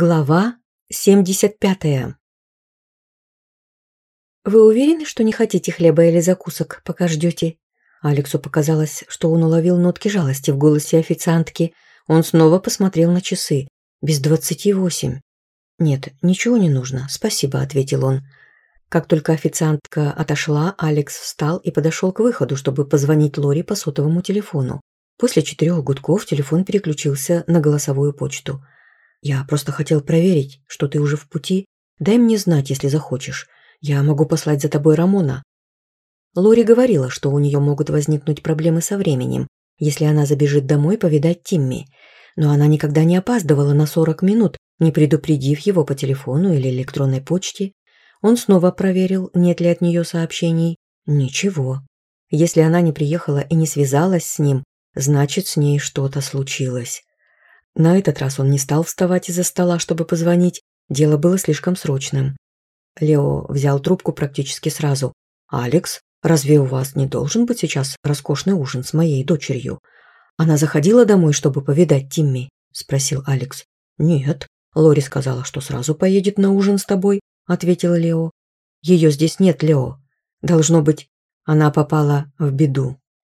Глава 75. «Вы уверены, что не хотите хлеба или закусок, пока ждете?» Алексу показалось, что он уловил нотки жалости в голосе официантки. Он снова посмотрел на часы. «Без двадцати восемь». «Нет, ничего не нужно, спасибо», — ответил он. Как только официантка отошла, Алекс встал и подошел к выходу, чтобы позвонить Лори по сотовому телефону. После четырех гудков телефон переключился на голосовую почту — я просто хотел проверить, что ты уже в пути. Дай мне знать, если захочешь. Я могу послать за тобой Рамона». Лори говорила, что у нее могут возникнуть проблемы со временем, если она забежит домой повидать Тимми. Но она никогда не опаздывала на 40 минут, не предупредив его по телефону или электронной почте. Он снова проверил, нет ли от нее сообщений. Ничего. Если она не приехала и не связалась с ним, значит, с ней что-то случилось. На этот раз он не стал вставать из-за стола, чтобы позвонить. Дело было слишком срочным. Лео взял трубку практически сразу. «Алекс, разве у вас не должен быть сейчас роскошный ужин с моей дочерью? Она заходила домой, чтобы повидать Тимми?» – спросил Алекс. «Нет. Лори сказала, что сразу поедет на ужин с тобой», – ответила Лео. «Ее здесь нет, Лео. Должно быть, она попала в беду».